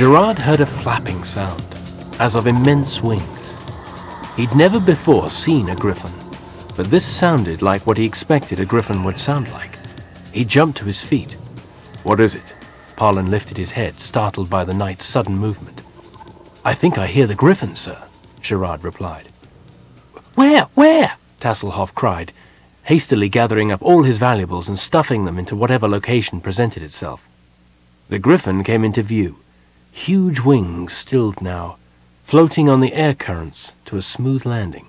Gerard heard a flapping sound, as of immense wings. He'd never before seen a griffin, but this sounded like what he expected a griffin would sound like. He jumped to his feet. What is it? Palin lifted his head, startled by the knight's sudden movement. I think I hear the griffin, sir, Gerard replied. Where? Where? Tasselhoff cried, hastily gathering up all his valuables and stuffing them into whatever location presented itself. The griffin came into view, huge wings stilled now, floating on the air currents to a smooth landing.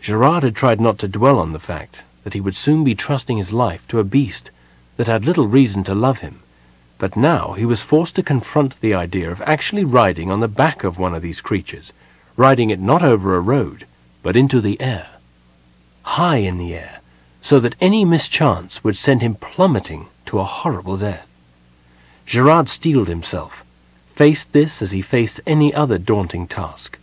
Gerard had tried not to dwell on the fact that he would soon be trusting his life to a beast that had little reason to love him, but now he was forced to confront the idea of actually riding on the back of one of these creatures, riding it not over a road, but into the air. High in the air, so that any mischance would send him plummeting to a horrible death. Gerard steeled himself, faced this as he faced any other daunting task.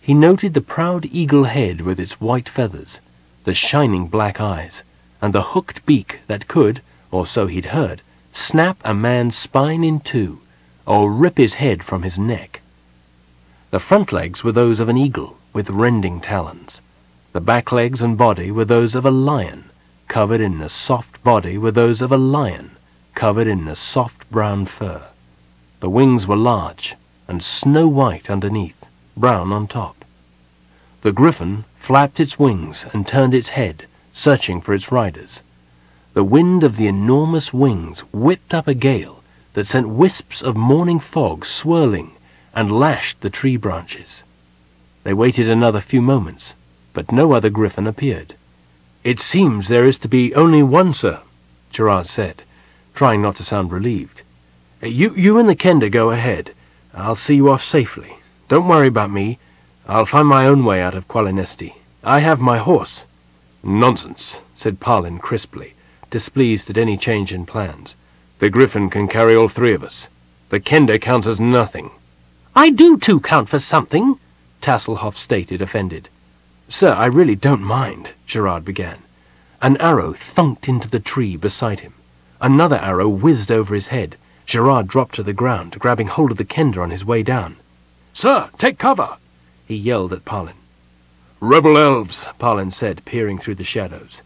He noted the proud eagle head with its white feathers, the shining black eyes, and the hooked beak that could, or so he'd heard, snap a man's spine in two, or rip his head from his neck. The front legs were those of an eagle, with rending talons. The back legs and body were those of a lion, covered in a soft body were those of a lion, covered in a soft brown fur. The wings were large, and snow white underneath, brown on top. The griffin flapped its wings and turned its head, searching for its riders. The wind of the enormous wings whipped up a gale that sent wisps of morning fog swirling and lashed the tree branches. They waited another few moments, but no other griffin appeared. It seems there is to be only one, sir, Gerard said, trying not to sound relieved. You, you and the kender go ahead. I'll see you off safely. Don't worry about me. I'll find my own way out of Qualinesti. I have my horse. Nonsense, said Palin crisply, displeased at any change in plans. The griffin can carry all three of us. The kender counts as nothing. I do too count for something, Tasselhoff stated, offended. Sir, I really don't mind, Gerard began. An arrow thunked into the tree beside him. Another arrow whizzed over his head. Gerard dropped to the ground, grabbing hold of the kender on his way down. Sir, take cover! he yelled at Palin. Rebel elves, Palin said, peering through the shadows.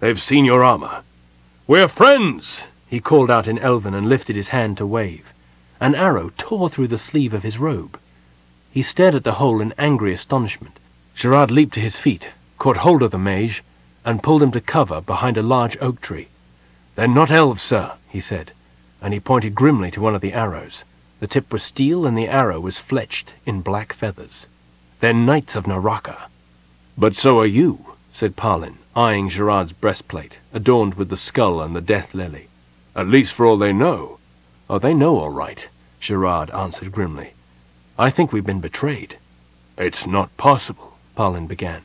They've seen your armor. We're friends, he called out in Elven and lifted his hand to wave. An arrow tore through the sleeve of his robe. He stared at the hole in angry astonishment. Gerard leaped to his feet, caught hold of the mage, and pulled him to cover behind a large oak tree. They're not elves, sir, he said, and he pointed grimly to one of the arrows. The tip was steel and the arrow was fletched in black feathers. They're knights of Neraka. But so are you, said Palin, eyeing Gerard's breastplate, adorned with the skull and the death lily. At least for all they know. Oh, they know all right, Gerard answered grimly. I think we've been betrayed. It's not possible, Palin began.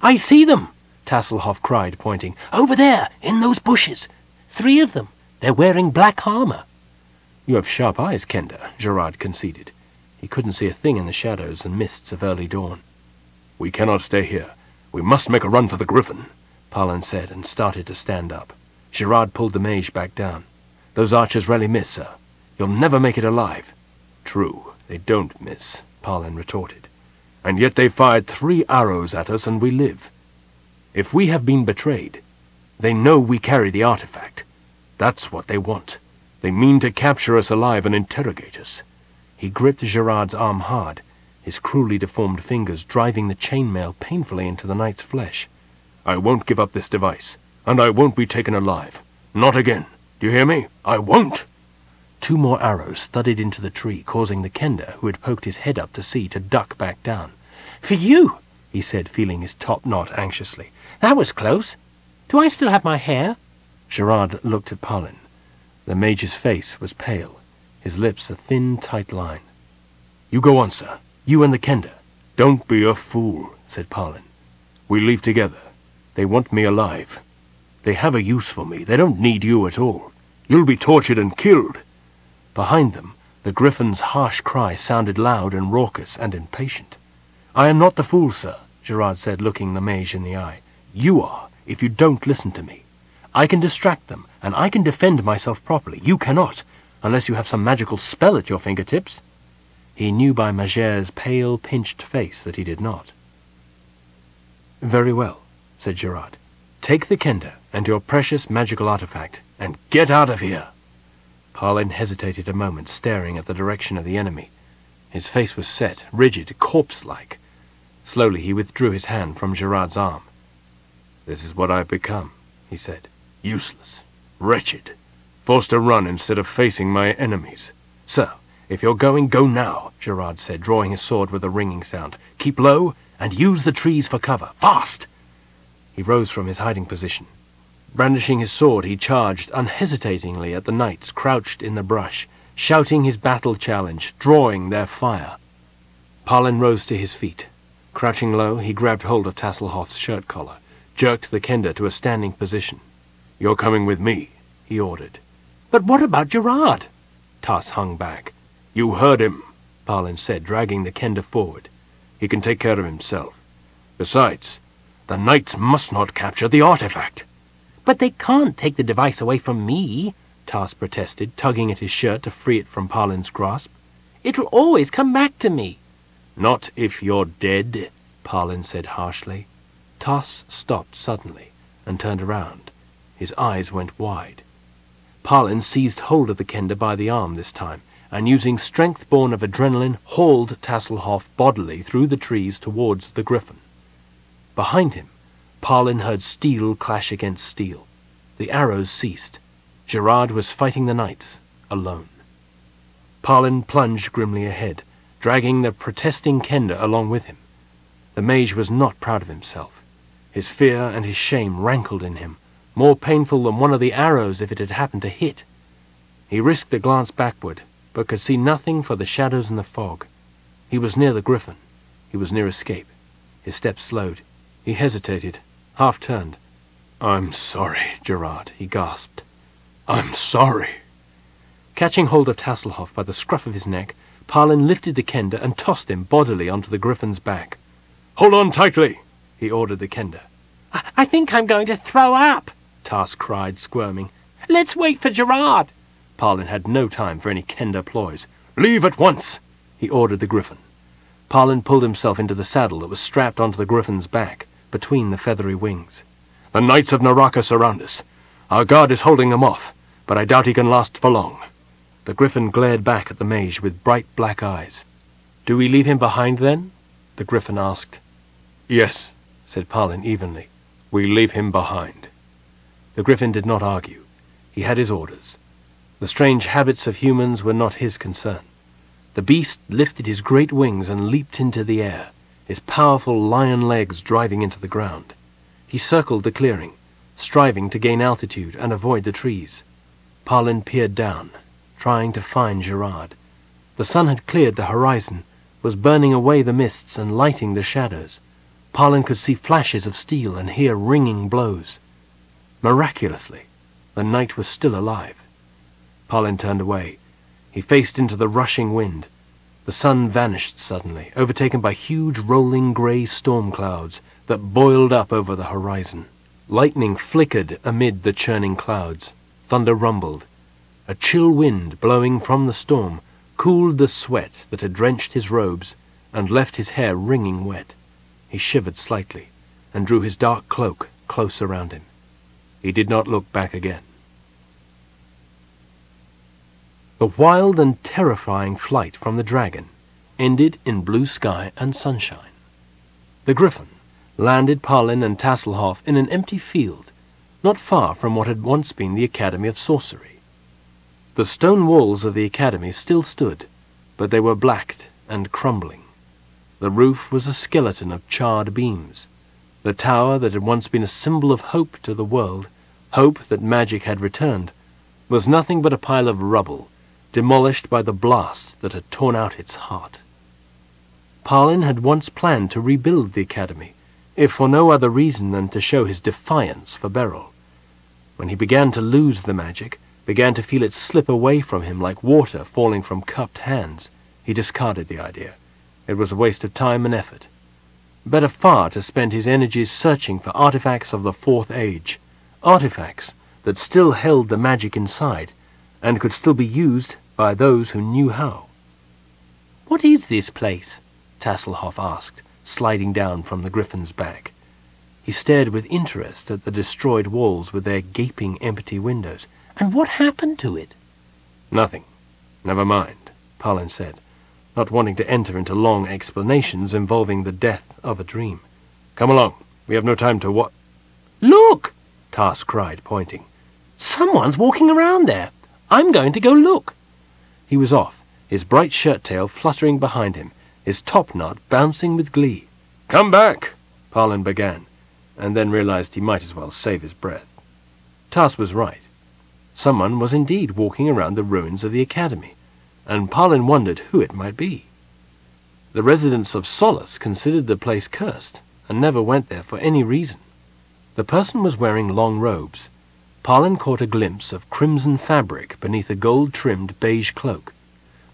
I see them, Tasselhoff cried, pointing. Over there, in those bushes. Three of them. They're wearing black armor. You have sharp eyes, Kender, Gerard conceded. He couldn't see a thing in the shadows and mists of early dawn. We cannot stay here. We must make a run for the griffin, Palin said, and started to stand up. Gerard pulled the mage back down. Those archers rarely miss, sir. You'll never make it alive. True. They don't miss, Palin retorted. And yet they fired three arrows at us and we live. If we have been betrayed, they know we carry the artifact. That's what they want. They mean to capture us alive and interrogate us. He gripped Gerard's arm hard, his cruelly deformed fingers driving the chainmail painfully into the knight's flesh. I won't give up this device, and I won't be taken alive. Not again. Do you hear me? I won't! Two more arrows thudded into the tree, causing the kender, who had poked his head up to see, to duck back down. For you, he said, feeling his top knot anxiously. That was close. Do I still have my hair? Gerard looked at Palin. The major's face was pale, his lips a thin, tight line. You go on, sir. You and the kender. Don't be a fool, said Palin. We leave together. They want me alive. They have a use for me. They don't need you at all. You'll be tortured and killed. Behind them, the griffin's harsh cry sounded loud and raucous and impatient. I am not the fool, sir, Gerard said, looking the mage in the eye. You are, if you don't listen to me. I can distract them, and I can defend myself properly. You cannot. unless you have some magical spell at your fingertips. He knew by Majere's pale, pinched face that he did not. Very well, said Gerard. Take the kender and your precious magical artifact, and get out of here. Palin hesitated a moment, staring at the direction of the enemy. His face was set, rigid, corpse-like. Slowly he withdrew his hand from Gerard's arm. This is what I've become, he said. Useless, wretched, forced to run instead of facing my enemies. Sir, if you're going, go now, Gerard said, drawing his sword with a ringing sound. Keep low, and use the trees for cover. Fast! He rose from his hiding position. Brandishing his sword, he charged unhesitatingly at the knights crouched in the brush, shouting his battle challenge, drawing their fire. Palin rose to his feet. Crouching low, he grabbed hold of Tasselhoff's shirt collar, jerked the kender to a standing position. You're coming with me, he ordered. But what about Gerard? Tass hung back. You heard him, Palin said, dragging the kender forward. He can take care of himself. Besides, the knights must not capture the artifact. But they can't take the device away from me, Tass protested, tugging at his shirt to free it from Palin's grasp. It'll always come back to me. Not if you're dead, Palin said harshly. Tass stopped suddenly and turned around. His eyes went wide. Palin seized hold of the kender by the arm this time, and using strength born of adrenaline, hauled Tasselhoff bodily through the trees towards the griffin. Behind him, Palin heard steel clash against steel. The arrows ceased. Gerard was fighting the knights, alone. Palin plunged grimly ahead, dragging the protesting Kender along with him. The mage was not proud of himself. His fear and his shame rankled in him, more painful than one of the arrows if it had happened to hit. He risked a glance backward, but could see nothing for the shadows and the fog. He was near the griffin. He was near escape. His steps slowed. He hesitated, half turned. I'm sorry, Gerard, he gasped. I'm sorry. Catching hold of Tasselhoff by the scruff of his neck, Palin lifted the kender and tossed him bodily onto the griffin's back. Hold on tightly, he ordered the kender. I, I think I'm going to throw up, Tass cried, squirming. Let's wait for Gerard. Palin had no time for any kender ploys. Leave at once, he ordered the griffin. Palin pulled himself into the saddle that was strapped onto the griffin's back, between the feathery wings. The knights of Neraka surround us. Our guard is holding them off but I doubt he can last for long. The griffin glared back at the mage with bright black eyes. Do we leave him behind, then? The griffin asked. Yes, said Palin evenly. We leave him behind. The griffin did not argue. He had his orders. The strange habits of humans were not his concern. The beast lifted his great wings and leaped into the air, his powerful lion legs driving into the ground. He circled the clearing, striving to gain altitude and avoid the trees. Palin peered down, trying to find Gerard. The sun had cleared the horizon, was burning away the mists and lighting the shadows. Palin could see flashes of steel and hear ringing blows. Miraculously, the knight was still alive. Palin turned away. He faced into the rushing wind. The sun vanished suddenly, overtaken by huge rolling grey storm clouds that boiled up over the horizon. Lightning flickered amid the churning clouds. Thunder rumbled. A chill wind blowing from the storm cooled the sweat that had drenched his robes and left his hair wringing wet. He shivered slightly and drew his dark cloak close around him. He did not look back again. The wild and terrifying flight from the dragon ended in blue sky and sunshine. The griffin landed Palin and Tasselhoff in an empty field not far from what had once been the Academy of Sorcery. The stone walls of the Academy still stood, but they were blacked and crumbling. The roof was a skeleton of charred beams. The tower that had once been a symbol of hope to the world, hope that magic had returned, was nothing but a pile of rubble, demolished by the blast that had torn out its heart. Palin had once planned to rebuild the Academy, if for no other reason than to show his defiance for Beryl. When he began to lose the magic, began to feel it slip away from him like water falling from cupped hands, he discarded the idea. It was a waste of time and effort. Better far to spend his energies searching for artifacts of the Fourth Age, artifacts that still held the magic inside, and could still be used by those who knew how. What is this place? Tasselhoff asked, sliding down from the griffin's back. He stared with interest at the destroyed walls with their gaping empty windows. And what happened to it? Nothing. Never mind, Palin said, not wanting to enter into long explanations involving the death of a dream. Come along. We have no time to what? Look! Tass cried, pointing. Someone's walking around there. I'm going to go look. He was off, his bright shirt tail fluttering behind him, his top knot bouncing with glee. Come back, Palin began and then realized he might as well save his breath. Tass was right. Someone was indeed walking around the ruins of the academy, and Palin wondered who it might be. The residents of Solace considered the place cursed, and never went there for any reason. The person was wearing long robes. Palin caught a glimpse of crimson fabric beneath a gold-trimmed beige cloak.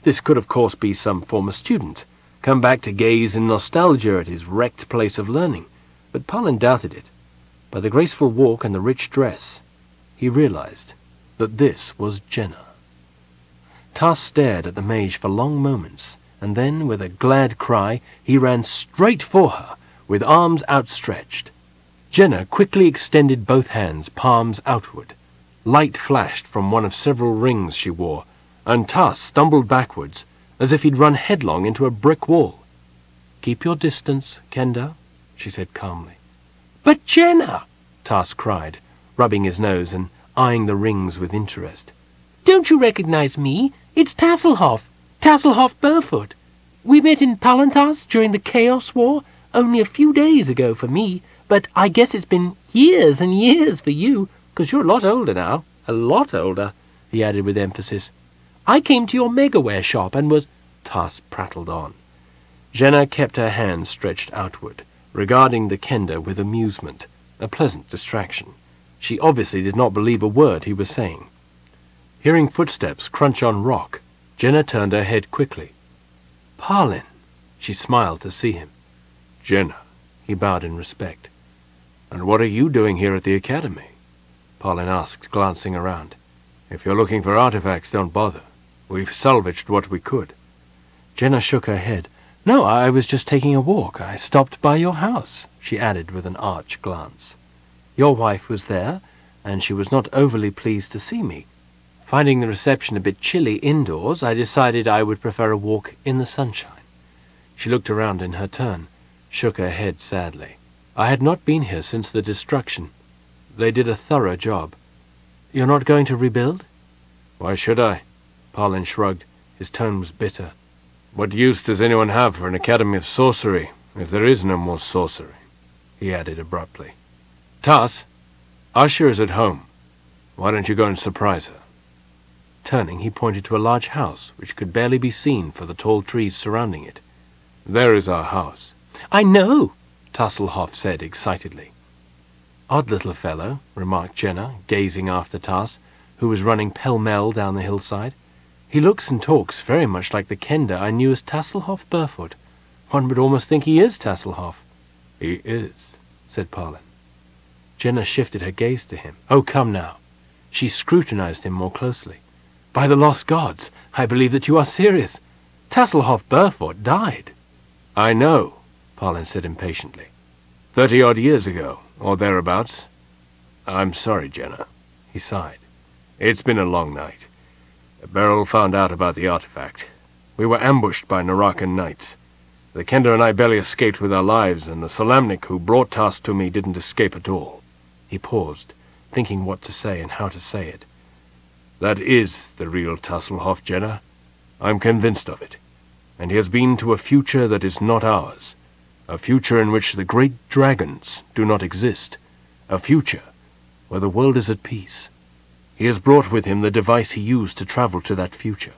This could of course be some former student, come back to gaze in nostalgia at his wrecked place of learning, but Palin doubted it. By the graceful walk and the rich dress, he realized that this was Jenna. Tas stared at the mage for long moments, and then, with a glad cry, he ran straight for her, with arms outstretched. Jenna quickly extended both hands, palms outward. Light flashed from one of several rings she wore, and Tas stumbled backwards, as if he'd run headlong into a brick wall. Keep your distance, Kender, she said calmly. But Jenna! Tas cried, rubbing his nose and eyeing the rings with interest. Don't you recognize me? It's Tasselhoff, Tasselhoff Burrfoot. We met in Palanthas during the Chaos War, only a few days ago for me, but I guess it's been years and years for you, because you're a lot older now, a lot older, he added with emphasis. I came to your megaware shop and was... Tas prattled on. Jenna kept her hand stretched outward regarding the kender with amusement, a pleasant distraction. She obviously did not believe a word he was saying. Hearing footsteps crunch on rock, Jenna turned her head quickly. Palin, she smiled to see him. Jenna, he bowed in respect. And what are you doing here at the academy? Palin asked, glancing around. If you're looking for artifacts, don't bother. We've salvaged what we could. Jenna shook her head. No, I was just taking a walk. I stopped by your house, she added with an arch glance. Your wife was there, and she was not overly pleased to see me. Finding the reception a bit chilly indoors, I decided I would prefer a walk in the sunshine. She looked around in her turn, shook her head sadly. I had not been here since the destruction. They did a thorough job. You're not going to rebuild? Why should I? Palin shrugged. His tone was bitter. What use does anyone have for an academy of sorcery if there is no more sorcery? He added abruptly. Tass, Usha is at home. Why don't you go and surprise her? Turning, he pointed to a large house which could barely be seen for the tall trees surrounding it. There is our house. I know, Tasselhoff said excitedly. Odd little fellow, remarked Jenna, gazing after Tas, who was running pell-mell down the hillside. He looks and talks very much like the Kender I knew as Tasselhoff Burrfoot. One would almost think he is Tasselhoff. He is, said Palin. Jenna shifted her gaze to him. Oh, come now. She scrutinized him more closely. By the lost gods, I believe that you are serious. Tasselhoff Burrfoot died. I know, Palin said impatiently. Thirty-odd years ago, or thereabouts. I'm sorry, Jenna. He sighed. It's been a long night. Beryl found out about the artifact. We were ambushed by Nerakan knights. The Kender and I barely escaped with our lives, and the Solamnic who brought Tas to me didn't escape at all. He paused, thinking what to say and how to say it. That is the real Tasselhoff, Jenna. I'm convinced of it. And he has been to a future that is not ours. A future in which the great dragons do not exist. A future where the world is at peace. He has brought with him the device he used to travel to that future.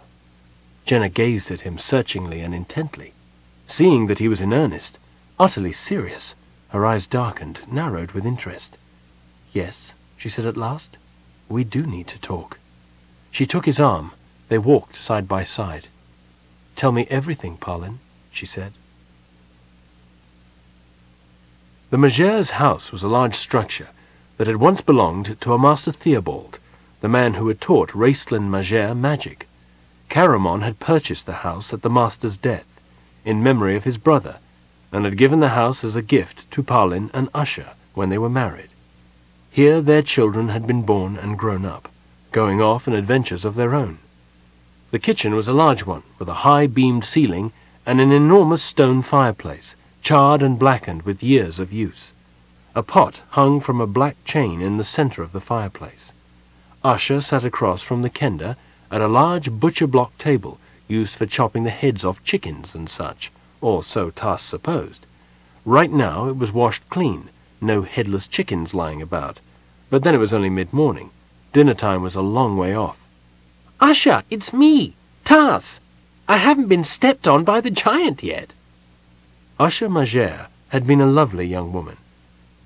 Jenna gazed at him searchingly and intently. Seeing that he was in earnest, utterly serious, her eyes darkened, narrowed with interest. Yes, she said at last, we do need to talk. She took his arm. They walked side by side. Tell me everything, Palin, she said. The Majere's house was a large structure that had once belonged to a Master Theobald, the man who had taught Raistlin Majere magic. Caramon had purchased the house at the master's death, in memory of his brother, and had given the house as a gift to Palin and Usha when they were married. Here their children had been born and grown up, going off on adventures of their own. The kitchen was a large one, with a high-beamed ceiling and an enormous stone fireplace, charred and blackened with years of use. A pot hung from a black chain in the center of the fireplace. Usha sat across from the kender at a large butcher-block table used for chopping the heads off chickens and such, or so Tass supposed. Right now it was washed clean, no headless chickens lying about. But then it was only mid-morning. Dinner time was a long way off. Usha, it's me, Tas. I haven't been stepped on by the giant yet. Usha Majere had been a lovely young woman.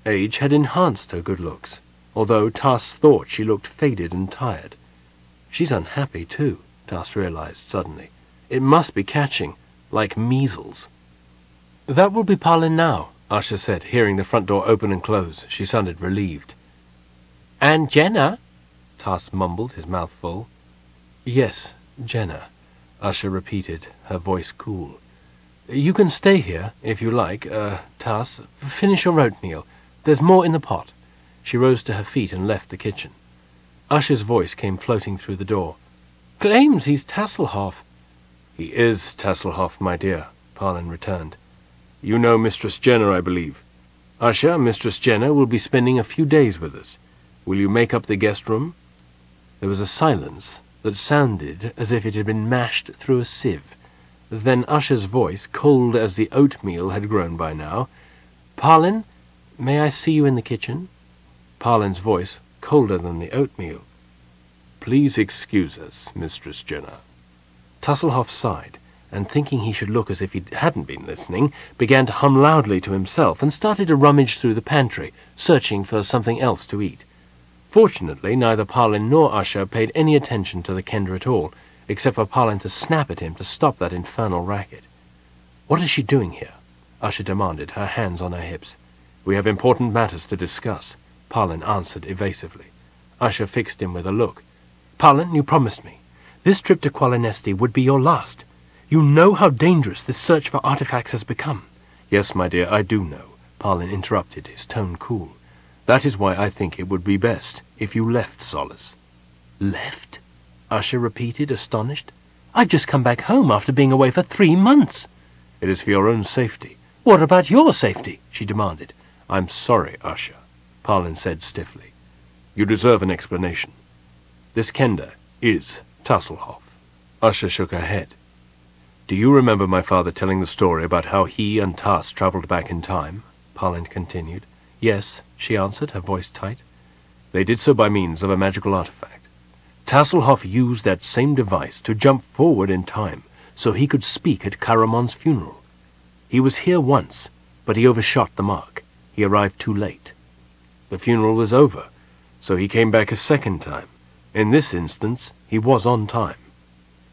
Age had enhanced her good looks, although Tas thought she looked faded and tired. She's unhappy, too, Tas realized suddenly. It must be catching, like measles. That will be Palin now, Usha said, hearing the front door open and close. She sounded relieved. And Jenna? Tas mumbled, his mouth full. Yes, Jenna, Usha repeated, her voice cool. You can stay here, if you like, uh, Tas. Finish your oatmeal. There's more in the pot. She rose to her feet and left the kitchen. Usha's voice came floating through the door. Claims he's Tasselhoff. He is Tasselhoff, my dear, Palin returned. You know Mistress Jenna, I believe. Usha, Mistress Jenna will be spending a few days with us. Will you make up the guest room? There was a silence that sounded as if it had been mashed through a sieve. Then Usha's voice, cold as the oatmeal had grown by now, Palin, may I see you in the kitchen? Palin's voice, colder than the oatmeal. Please excuse us, Mistress Jenna. Tasselhoff sighed, and thinking he should look as if he hadn't been listening, began to hum loudly to himself and started to rummage through the pantry, searching for something else to eat. Fortunately, neither Palin nor Usha paid any attention to the kender at all, except for Palin to snap at him to stop that infernal racket. What is she doing here? Usha demanded, her hands on her hips. We have important matters to discuss, Palin answered evasively. Usha fixed him with a look. Palin, you promised me. This trip to Qualinesti would be your last. You know how dangerous this search for artifacts has become. Yes, my dear, I do know, Palin interrupted, his tone cool. That is why I think it would be best if you left Solace. Left? Usha repeated, astonished. I've just come back home after being away for three months. It is for your own safety. What about your safety? she demanded. I'm sorry, Usha, Palin said stiffly. You deserve an explanation. This Kender is Tasselhoff. Usha shook her head. Do you remember my father telling the story about how he and Tas traveled back in time? Palin continued. Yes, she answered, her voice tight. They did so by means of a magical artifact. Tasselhoff used that same device to jump forward in time so he could speak at Caramon's funeral. He was here once, but he overshot the mark. He arrived too late. The funeral was over, so he came back a second time. In this instance, he was on time.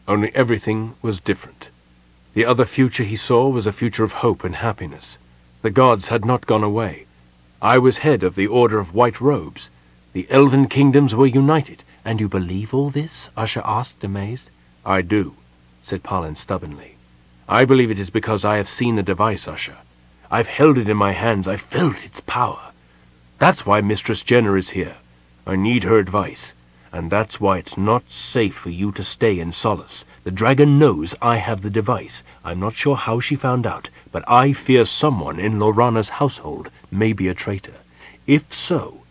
Only everything was different. The other future he saw was a future of hope and happiness. The gods had not gone away. I was head of the Order of White Robes. The elven kingdoms were united. And you believe all this? Usha asked, amazed. I do, said Palin stubbornly. I believe it is because I have seen the device, Usha. I've held it in my hands. I've felt its power. That's why Mistress Jenna is here. I need her advice. And that's why it's not safe for you to stay in Solace. The dragon knows I have the device. I'm not sure how she found out, but I fear someone in Laurana's household may be a traitor. If so,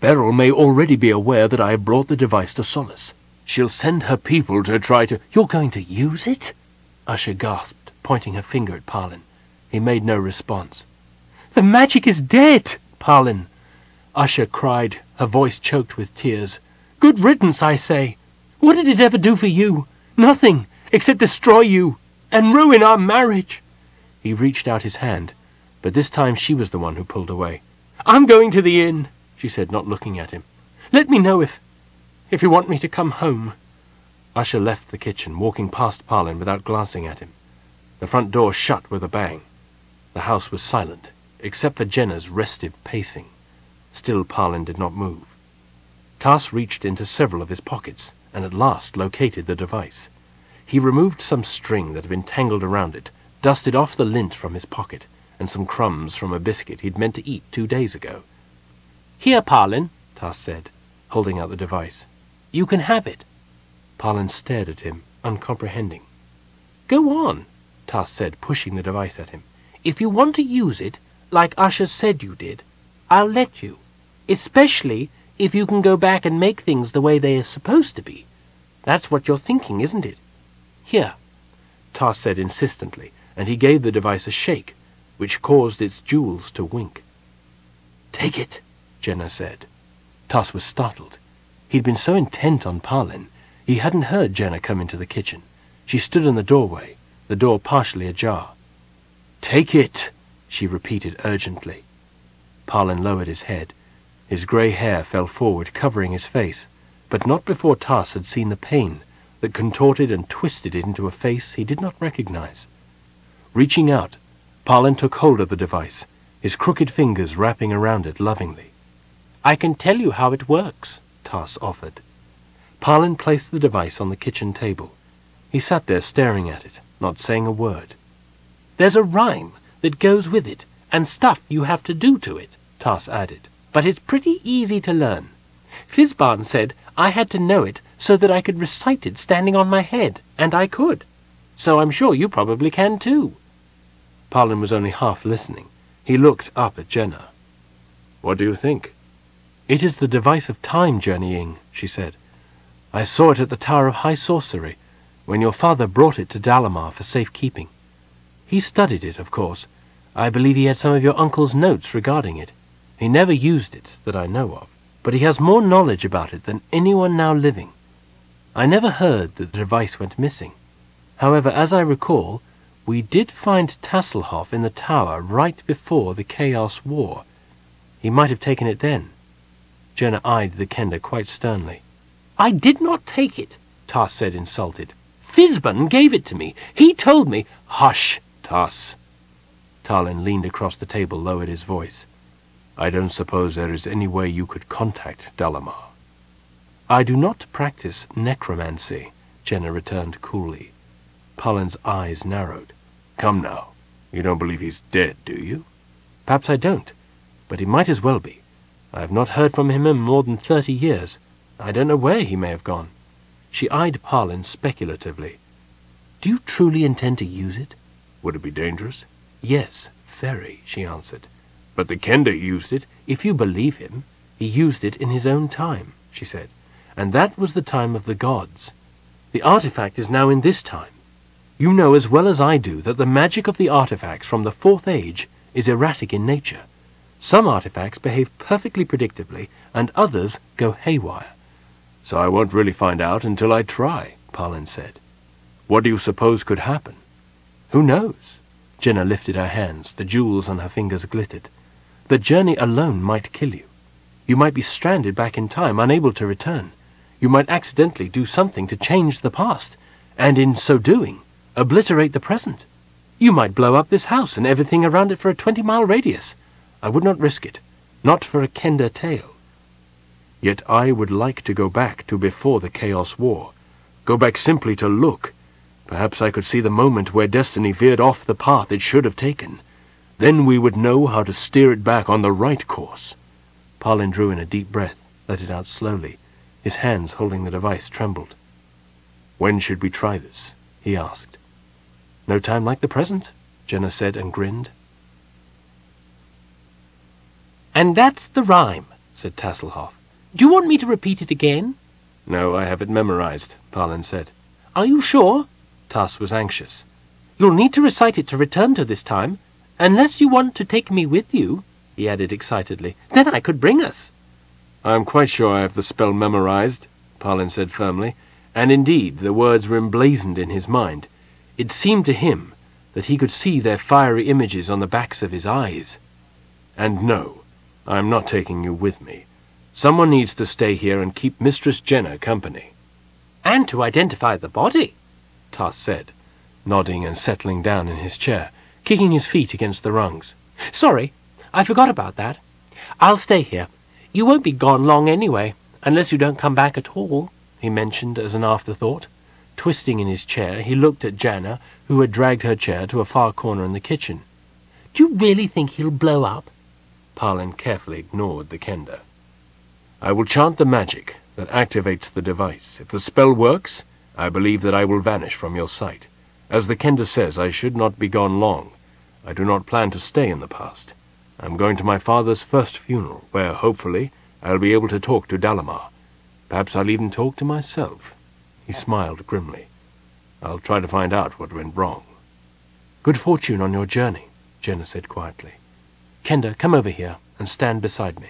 Beryl may already be aware that I have brought the device to Solace. She'll send her people to try to... You're going to use it? Usha gasped, pointing her finger at Palin. He made no response. The magic is dead, Palin. Usha cried, her voice choked with tears. Good riddance, I say. What did it ever do for you? Nothing, except destroy you and ruin our marriage. He reached out his hand, but this time she was the one who pulled away. I'm going to the inn, she said, not looking at him. Let me know if... if you want me to come home. Usha left the kitchen, walking past Palin without glancing at him. The front door shut with a bang. The house was silent, except for Jenna's restive pacing. Still Palin did not move. Tas reached into several of his pockets and at last located the device. He removed some string that had been tangled around it, dusted off the lint from his pocket, and some crumbs from a biscuit he'd meant to eat two days ago. Here, Palin, Tass said, holding out the device. You can have it. Palin stared at him, uncomprehending. Go on, Tass said, pushing the device at him. If you want to use it, like Usha said you did, I'll let you. Especially if you can go back and make things the way they are supposed to be. That's what you're thinking, isn't it? Here, Tas said insistently, and he gave the device a shake, which caused its jewels to wink. Take it, Jenna said. Tas was startled. He'd been so intent on Palin, he hadn't heard Jenna come into the kitchen. She stood in the doorway, the door partially ajar. Take it, she repeated urgently. Palin lowered his head. His grey hair fell forward, covering his face, but not before Tass had seen the pain that contorted and twisted it into a face he did not recognize. Reaching out, Palin took hold of the device, his crooked fingers wrapping around it lovingly. I can tell you how it works, Tass offered. Palin placed the device on the kitchen table. He sat there staring at it, not saying a word. There's a rhyme that goes with it, and stuff you have to do to it, Tass added but it's pretty easy to learn. Fizban said I had to know it so that I could recite it standing on my head, and I could. So I'm sure you probably can too. Palin was only half listening. He looked up at Jenna. What do you think? It is the device of time journeying, she said. I saw it at the Tower of High Sorcery, when your father brought it to Dalamar for safekeeping. He studied it, of course. I believe he had some of your uncle's notes regarding it. He never used it, that I know of, but he has more knowledge about it than anyone now living. I never heard that the device went missing. However, as I recall, we did find Tasselhoff in the tower right before the Chaos War. He might have taken it then. Jenna eyed the Kender quite sternly. I did not take it, Tass said, insulted. Fizban gave it to me. He told me... Hush, Tass!" Palin leaned across the table, lowered his voice. I don't suppose there is any way you could contact Dalamar. I do not practice necromancy, Jenna returned coolly. Palin's eyes narrowed. Come now. You don't believe he's dead, do you? Perhaps I don't, but he might as well be. I have not heard from him in more than thirty years. I don't know where he may have gone. She eyed Palin speculatively. Do you truly intend to use it? Would it be dangerous? Yes, very, she answered. But the Kender used it, if you believe him. He used it in his own time, she said. And that was the time of the gods. The artifact is now in this time. You know as well as I do that the magic of the artifacts from the Fourth Age is erratic in nature. Some artifacts behave perfectly predictably, and others go haywire. So I won't really find out until I try, Palin said. What do you suppose could happen? Who knows? Jenna lifted her hands. The jewels on her fingers glittered. The journey alone might kill you. You might be stranded back in time, unable to return. You might accidentally do something to change the past, and in so doing, obliterate the present. You might blow up this house and everything around it for a twenty-mile radius. I would not risk it, not for a Kender tale. Yet I would like to go back to before the Chaos War, go back simply to look. Perhaps I could see the moment where destiny veered off the path it should have taken. Then we would know how to steer it back on the right course. Palin drew in a deep breath, let it out slowly. His hands holding the device trembled. When should we try this? he asked. No time like the present, Jenna said and grinned. And that's the rhyme, said Tasselhoff. Do you want me to repeat it again? No, I have it memorized, Palin said. Are you sure? Tass was anxious. You'll need to recite it to return to this time. Unless you want to take me with you, he added excitedly, then I could bring us. I am quite sure I have the spell memorized, Palin said firmly, and indeed the words were emblazoned in his mind. It seemed to him that he could see their fiery images on the backs of his eyes. And no, I am not taking you with me. Someone needs to stay here and keep Mistress Jenna company. And to identify the body, Tas said, nodding and settling down in his chair kicking his feet against the rungs. Sorry, I forgot about that. I'll stay here. You won't be gone long anyway. Unless you don't come back at all, he mentioned as an afterthought. Twisting in his chair, he looked at Jana, who had dragged her chair to a far corner in the kitchen. Do you really think he'll blow up? Palin carefully ignored the kender. I will chant the magic that activates the device. If the spell works, I believe that I will vanish from your sight. As the kender says, I should not be gone long. I do not plan to stay in the past. I am going to my father's first funeral, where, hopefully, I'll be able to talk to Dalamar. Perhaps I'll even talk to myself. He smiled grimly. I'll try to find out what went wrong. Good fortune on your journey, Jenna said quietly. Kender, come over here and stand beside me.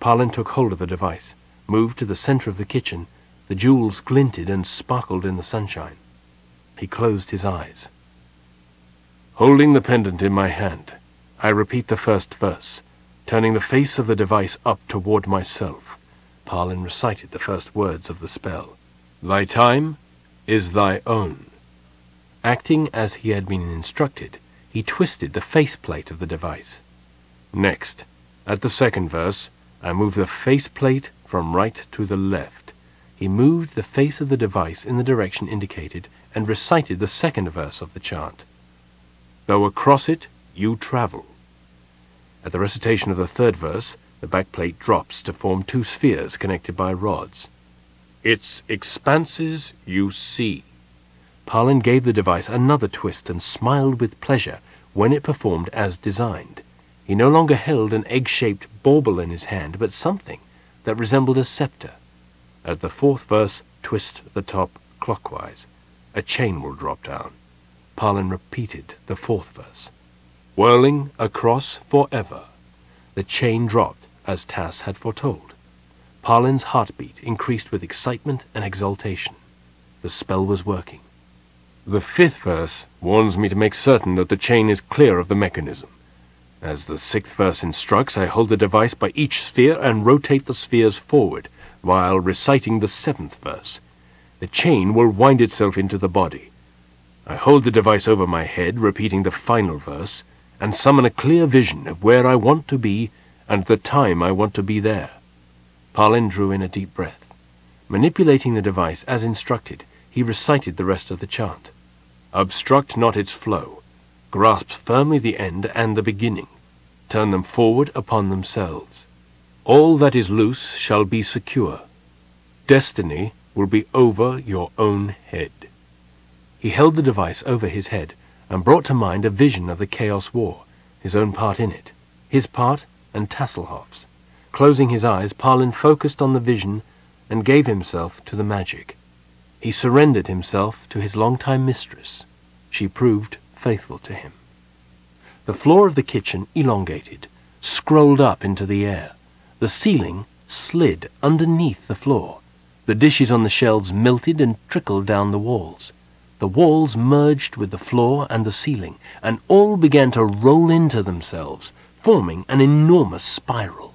Palin took hold of the device, moved to the center of the kitchen. The jewels glinted and sparkled in the sunshine. He closed his eyes. Holding the pendant in my hand, I repeat the first verse, turning the face of the device up toward myself. Palin recited the first words of the spell. Thy time is thy own. Acting as he had been instructed, he twisted the faceplate of the device. Next, at the second verse, I move the faceplate from right to the left. He moved the face of the device in the direction indicated and recited the second verse of the chant. Though across it you travel. At the recitation of the third verse, the backplate drops to form two spheres connected by rods. Its expanses you see. Palin gave the device another twist and smiled with pleasure when it performed as designed. He no longer held an egg-shaped bauble in his hand, but something that resembled a scepter. At the fourth verse, twist the top clockwise. A chain will drop down. Palin repeated the fourth verse. Whirling across forever. The chain dropped, as Tas had foretold. Palin's heartbeat increased with excitement and exultation. The spell was working. The fifth verse warns me to make certain that the chain is clear of the mechanism. As the sixth verse instructs, I hold the device by each sphere and rotate the spheres forward, while reciting the seventh verse. The chain will wind itself into the body. I hold the device over my head, repeating the final verse, and summon a clear vision of where I want to be and the time I want to be there. Palin drew in a deep breath. Manipulating the device as instructed, he recited the rest of the chant. Obstruct not its flow. Grasp firmly the end and the beginning. Turn them forward upon themselves. All that is loose shall be secure. Destiny will be over your own head. He held the device over his head and brought to mind a vision of the Chaos War, his own part in it, his part and Tasselhoff's. Closing his eyes, Palin focused on the vision and gave himself to the magic. He surrendered himself to his long-time mistress. She proved faithful to him. The floor of the kitchen elongated, scrolled up into the air. The ceiling slid underneath the floor. The dishes on the shelves melted and trickled down the walls. The walls merged with the floor and the ceiling, and all began to roll into themselves, forming an enormous spiral.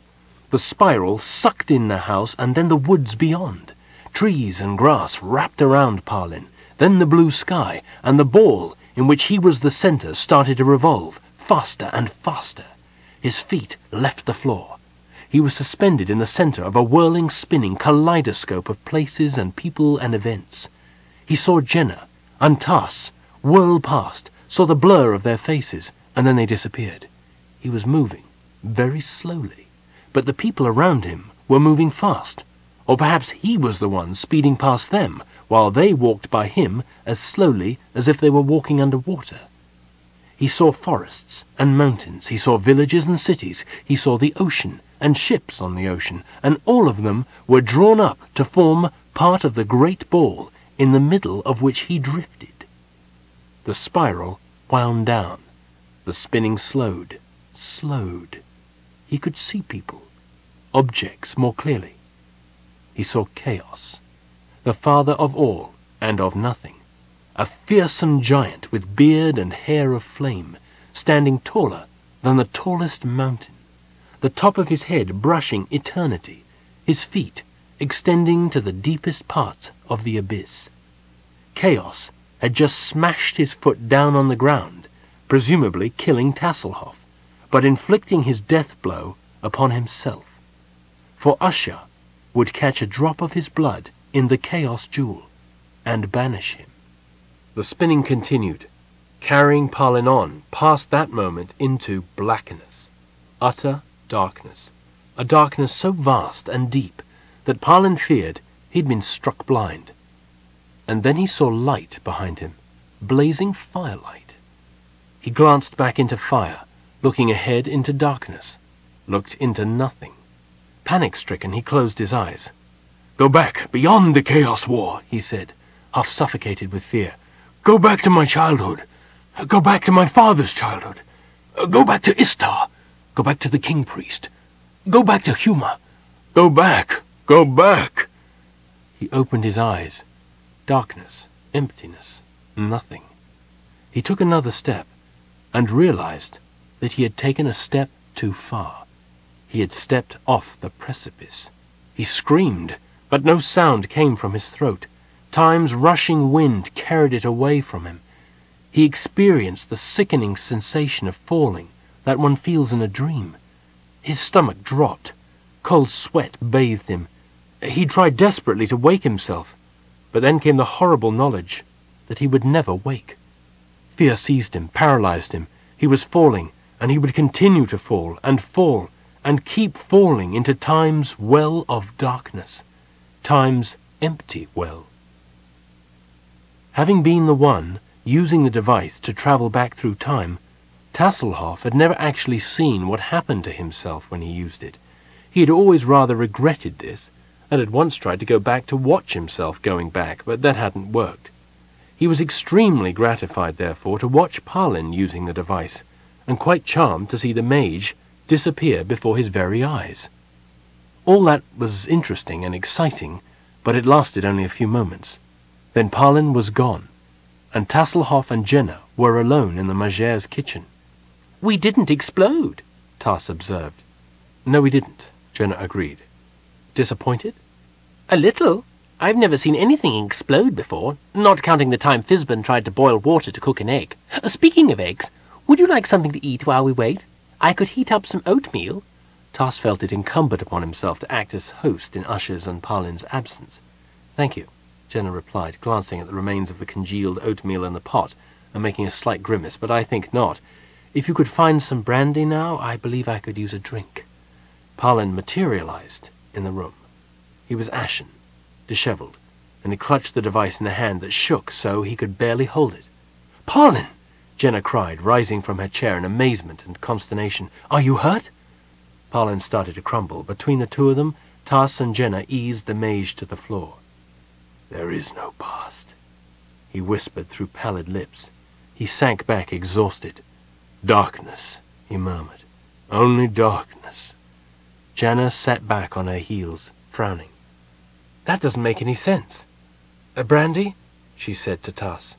The spiral sucked in the house and then the woods beyond. Trees and grass wrapped around Palin. Then the blue sky, and the ball, in which he was the center, started to revolve, faster and faster. His feet left the floor. He was suspended in the center of a whirling, spinning kaleidoscope of places and people and events. He saw Jenna and Tas whirl past, saw the blur of their faces, and then they disappeared. He was moving, very slowly, but the people around him were moving fast. Or perhaps he was the one speeding past them, while they walked by him as slowly as if they were walking under water. He saw forests and mountains, he saw villages and cities, he saw the ocean and ships on the ocean, and all of them were drawn up to form part of the great ball in the middle of which he drifted. The spiral wound down. The spinning slowed, slowed. He could see people, objects more clearly. He saw chaos, the father of all and of nothing, a fearsome giant with beard and hair of flame, standing taller than the tallest mountain, the top of his head brushing eternity, his feet extending to the deepest part of the abyss. Chaos had just smashed his foot down on the ground, presumably killing Tasselhoff, but inflicting his death blow upon himself. For Usha, would catch a drop of his blood in the Chaos Jewel and banish him. The spinning continued, carrying Palin on past that moment into blackness, utter darkness, a darkness so vast and deep that Palin feared he'd been struck blind. And then he saw light behind him, blazing firelight. He glanced back into fire, looking ahead into darkness, looked into nothing. Panic-stricken, he closed his eyes. Go back, beyond the Chaos War, he said, half suffocated with fear. Go back to my childhood. Go back to my father's childhood. Go back to Istar. Go back to the King Priest. Go back to Huma. Go back. Go back. He opened his eyes. Darkness, emptiness, nothing. He took another step and realized that he had taken a step too far. He had stepped off the precipice. He screamed, but no sound came from his throat. Time's rushing wind carried it away from him. He experienced the sickening sensation of falling that one feels in a dream. His stomach dropped. Cold sweat bathed him. He tried desperately to wake himself, but then came the horrible knowledge that he would never wake. Fear seized him, paralyzed him. He was falling, and he would continue to fall and fall and keep falling into time's well of darkness, time's empty well. Having been the one using the device to travel back through time, Tasselhoff had never actually seen what happened to himself when he used it. He had always rather regretted this, and had once tried to go back to watch himself going back, but that hadn't worked. He was extremely gratified, therefore, to watch Palin using the device, and quite charmed to see the mage disappear before his very eyes. All that was interesting and exciting, but it lasted only a few moments. Then Palin was gone, and Tasselhoff and Jenna were alone in the Majere's kitchen. We didn't explode, Tass observed. No, we didn't, Jenna agreed. Disappointed? A little. I've never seen anything explode before, not counting the time Fizban tried to boil water to cook an egg. Uh, speaking of eggs, would you like something to eat while we wait? I could heat up some oatmeal. Tass felt it incumbent upon himself to act as host in Usha's and Palin's absence. Thank you, Jenna replied, glancing at the remains of the congealed oatmeal in the pot and making a slight grimace, but I think not. If you could find some brandy now, I believe I could use a drink. Palin materialized in the room. He was ashen, disheveled, and he clutched the device in a hand that shook so he could barely hold it. Palin! Jenna cried, rising from her chair in amazement and consternation. Are you hurt? Palin started to crumble. Between the two of them, Tass and Jenna eased the mage to the floor. There is no past, he whispered through pallid lips. He sank back exhausted. Darkness, he murmured. Only darkness. Jenna sat back on her heels, frowning. That doesn't make any sense. A brandy? she said to Tass.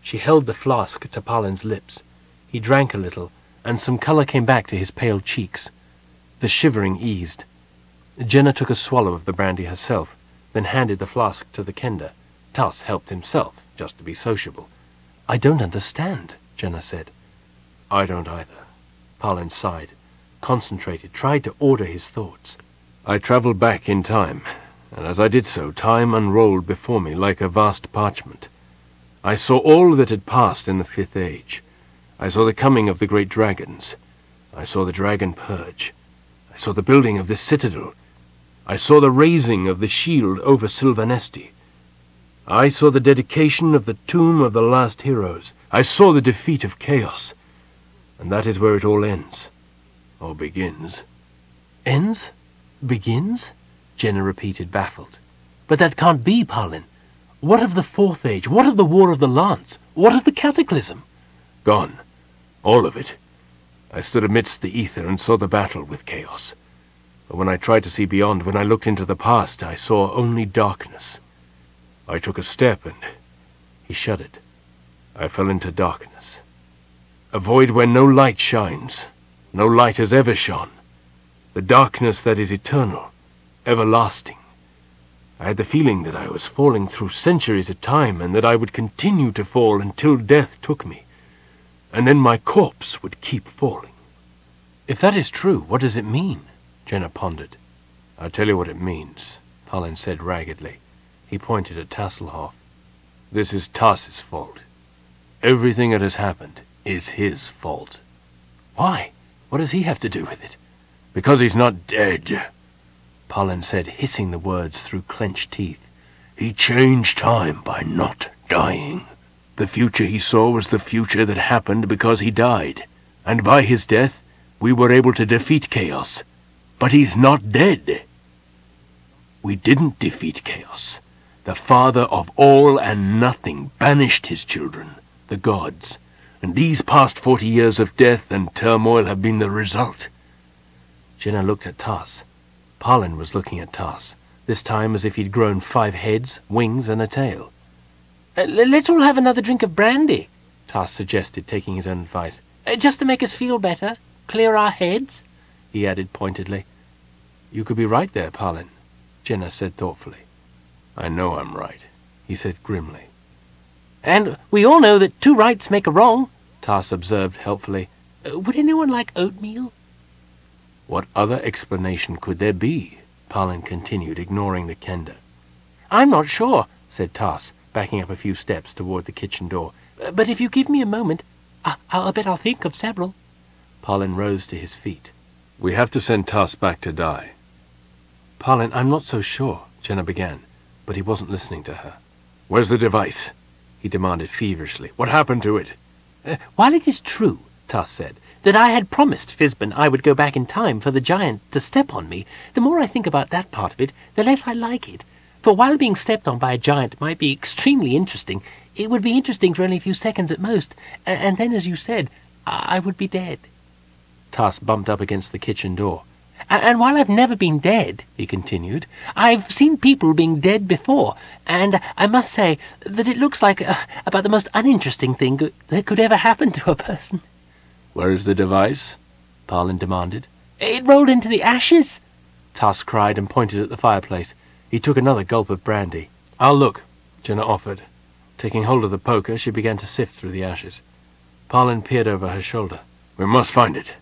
She held the flask to Palin's lips. He drank a little, and some colour came back to his pale cheeks. The shivering eased. Jenna took a swallow of the brandy herself, then handed the flask to the kender. Tass helped himself, just to be sociable. I don't understand, Jenna said. I don't either. Palin sighed, concentrated, tried to order his thoughts. I travelled back in time, and as I did so, time unrolled before me like a vast parchment. I saw all that had passed in the Fifth Age. I saw the coming of the great dragons. I saw the dragon purge. I saw the building of this citadel. I saw the raising of the shield over Silvanesti. I saw the dedication of the tomb of the last heroes. I saw the defeat of chaos. And that is where it all ends. Or begins. Ends? Begins? Jenna repeated, baffled. But that can't be, Palin. What of the Fourth Age? What of the War of the Lance? What of the Cataclysm? Gone. All of it. I stood amidst the ether and saw the battle with chaos. But when I tried to see beyond, when I looked into the past, I saw only darkness. I took a step and... He shuddered. I fell into darkness. A void where no light shines. No light has ever shone. The darkness that is eternal, everlasting. I had the feeling that I was falling through centuries of time and that I would continue to fall until death took me. And then my corpse would keep falling. If that is true, what does it mean? Jenna pondered. I'll tell you what it means, Palin said raggedly. He pointed at Tasselhoff. This is Tass's fault. Everything that has happened is his fault. Why? What does he have to do with it? Because he's not dead, Palin said, hissing the words through clenched teeth. He changed time by not dying. The future he saw was the future that happened because he died. And by his death, we were able to defeat chaos. But he's not dead. We didn't defeat chaos. The father of all and nothing banished his children, the gods, and these past forty years of death and turmoil have been the result. Jenna looked at Tass. Palin was looking at Tass, this time as if he'd grown five heads, wings, and a tail. Uh, let's all have another drink of brandy, Tass suggested, taking his own advice. Uh, just to make us feel better, clear our heads, he added pointedly. You could be right there, Palin, Jenna said thoughtfully. I know I'm right, he said grimly. And we all know that two rights make a wrong, Tass observed helpfully. Uh, would anyone like oatmeal? What other explanation could there be? Palin continued, ignoring the kender. I'm not sure, said Tass, backing up a few steps toward the kitchen door. Uh, but if you give me a moment, I'll bet I'll think of several. Palin rose to his feet. We have to send Tass back to die. Palin, I'm not so sure, Jenna began, but he wasn't listening to her. Where's the device? he demanded feverishly. What happened to it? Uh, while it is true, Tass said, that I had promised Fizban I would go back in time for the giant to step on me, the more I think about that part of it, the less I like it. For while being stepped on by a giant might be extremely interesting, it would be interesting for only a few seconds at most, and then, as you said, I would be dead. Tass bumped up against the kitchen door. And while I've never been dead, he continued, I've seen people being dead before, and I must say that it looks like uh, about the most uninteresting thing that could ever happen to a person. Where is the device? Palin demanded. It rolled into the ashes, Tass cried and pointed at the fireplace. He took another gulp of brandy. I'll look, Jenna offered. Taking hold of the poker, she began to sift through the ashes. Palin peered over her shoulder. We must find it.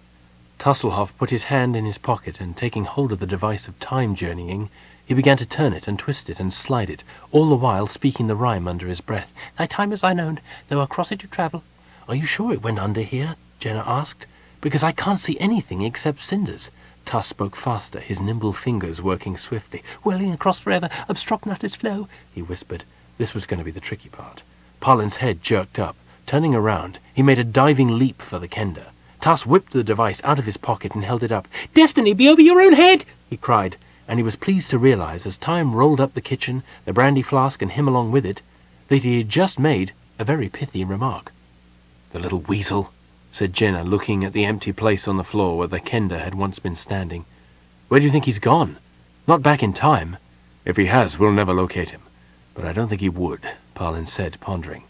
Tasselhoff put his hand in his pocket and, taking hold of the device of time journeying, he began to turn it and twist it and slide it, all the while speaking the rhyme under his breath. Thy time is thine own, though across it you travel. Are you sure it went under here? Jenna asked. Because I can't see anything except cinders. Tass spoke faster, his nimble fingers working swiftly. Whirling across forever, obstruct flow, he whispered. This was going to be the tricky part. Palin's head jerked up. Turning around, he made a diving leap for the kender. Tass whipped the device out of his pocket and held it up. Destiny be over your own head, he cried, and he was pleased to realize, as time rolled up the kitchen, the brandy flask and him along with it, that he had just made a very pithy remark. The little weasel, said Jenna, looking at the empty place on the floor where the kender had once been standing. Where do you think he's gone? Not back in time. If he has, we'll never locate him. But I don't think he would, Palin said, pondering.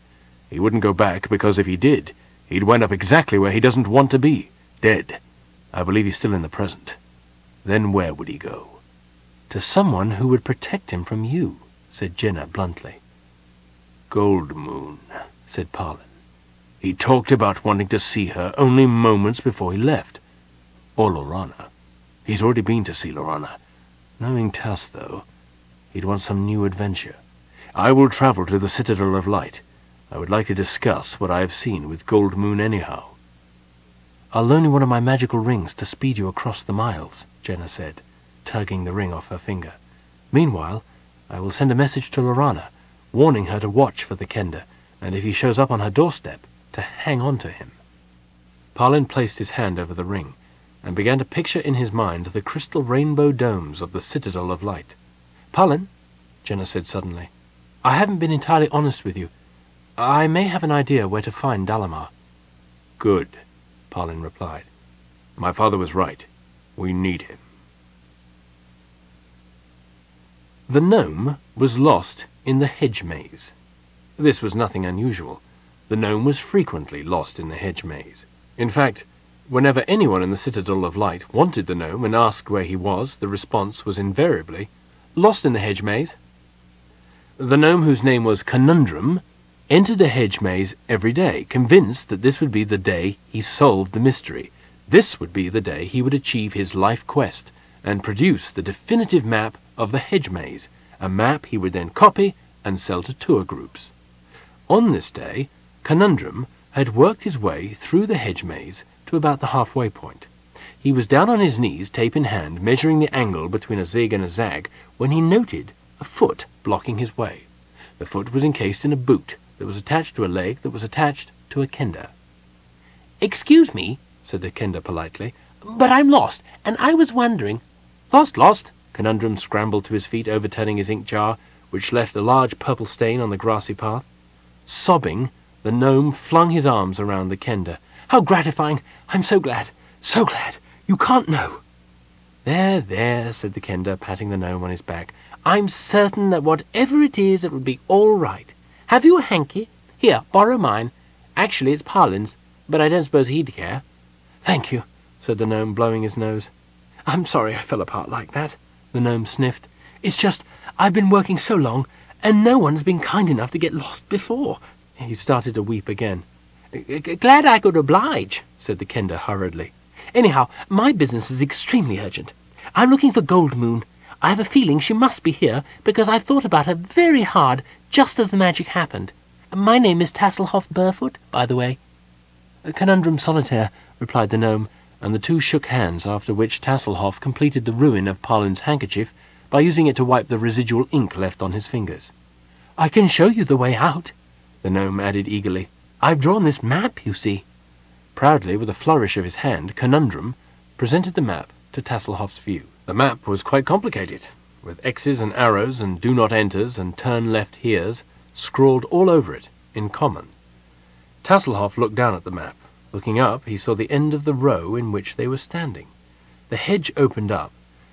He wouldn't go back because if he did, he'd wind up exactly where he doesn't want to be, dead. I believe he's still in the present. Then where would he go? To someone who would protect him from you, said Jenna bluntly. Goldmoon, said Palin. He talked about wanting to see her only moments before he left. Or Laurana. He's already been to see Laurana. Knowing Tass, though, he'd want some new adventure. I will travel to the Citadel of Light. I would like to discuss what I have seen with Goldmoon anyhow. I'll loan you one of my magical rings to speed you across the miles, Jenna said, tugging the ring off her finger. Meanwhile, I will send a message to Laurana, warning her to watch for the Kender, and if he shows up on her doorstep, to hang on to him. Palin placed his hand over the ring and began to picture in his mind the crystal rainbow domes of the Citadel of Light. Palin, Jenna said suddenly, I haven't been entirely honest with you. I may have an idea where to find Dalamar. Good, Palin replied. My father was right. We need him. The gnome was lost in the hedge maze. This was nothing unusual. The gnome was frequently lost in the hedge maze. In fact, whenever anyone in the Citadel of Light wanted the gnome and asked where he was, the response was invariably, Lost in the hedge maze. The gnome whose name was Conundrum entered the hedge maze every day, convinced that this would be the day he solved the mystery. This would be the day he would achieve his life quest, and produce the definitive map of the hedge maze, a map he would then copy and sell to tour groups. On this day, Conundrum had worked his way through the hedge maze to about the halfway point. He was down on his knees, tape in hand, measuring the angle between a zig and a zag, when he noted a foot blocking his way. The foot was encased in a boot that was attached to a leg that was attached to a kender. Excuse me, said the kender politely, but I'm lost, and I was wondering... Lost, lost! Conundrum scrambled to his feet, overturning his ink jar, which left a large purple stain on the grassy path. Sobbing, the gnome flung his arms around the kender. How gratifying! I'm so glad, so glad! You can't know! There, there, said the kender, patting the gnome on his back. I'm certain that whatever it is, it will be all right. Have you a hanky? Here, borrow mine. Actually, it's Palin's, but I don't suppose he'd care. Thank you, said the gnome, blowing his nose. I'm sorry I fell apart like that, the gnome sniffed. It's just I've been working so long, and no one has been kind enough to get lost before. He started to weep again. Glad I could oblige, said the kender hurriedly. Anyhow, my business is extremely urgent. I'm looking for Goldmoon. I have a feeling she must be here, because I've thought about her very hard just as the magic happened. My name is Tasselhoff Burrfoot, by the way. Conundrum Solitaire, replied the gnome, and the two shook hands, after which Tasselhoff completed the ruin of Palin's handkerchief by using it to wipe the residual ink left on his fingers. I can show you the way out, the gnome added eagerly. I've drawn this map, you see. Proudly, with a flourish of his hand, Conundrum presented the map to Tasselhoff's view. The map was quite complicated, with X's and arrows and do not enters and turn left here's scrawled all over it in common. Tasselhoff looked down at the map. Looking up, he saw the end of the row in which they were standing. The hedge opened up,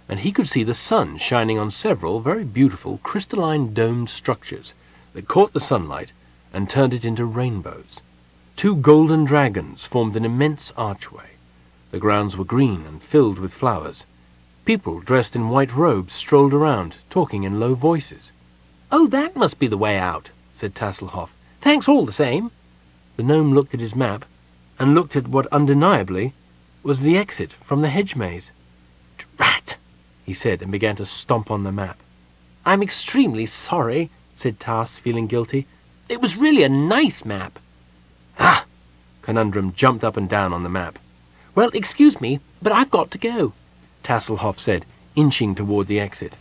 and he could see the sun shining on several very beautiful crystalline domed structures that caught the sunlight and turned it into rainbows. Two golden dragons formed an immense archway. The grounds were green and filled with flowers. People dressed in white robes strolled around, talking in low voices. Oh, that must be the way out, said Tasselhoff. Thanks all the same. The gnome looked at his map, and looked at what undeniably was the exit from the hedge maze. Drat! he said, and began to stomp on the map. I'm extremely sorry, said Tass, feeling guilty. It was really a nice map. Ah! Conundrum jumped up and down on the map. Well, excuse me, but I've got to go, Tasselhoff said, inching toward the exit.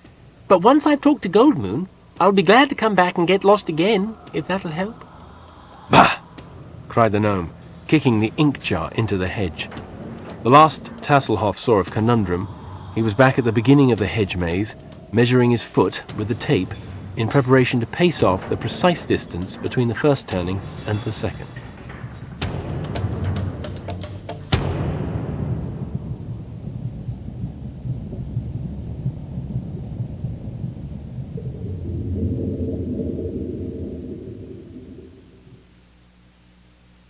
But once I've talked to Goldmoon, I'll be glad to come back and get lost again, if that'll help. Bah! cried the gnome, kicking the ink jar into the hedge. The last Tasselhoff saw of Conundrum, he was back at the beginning of the hedge maze, measuring his foot with the tape in preparation to pace off the precise distance between the first turning and the second.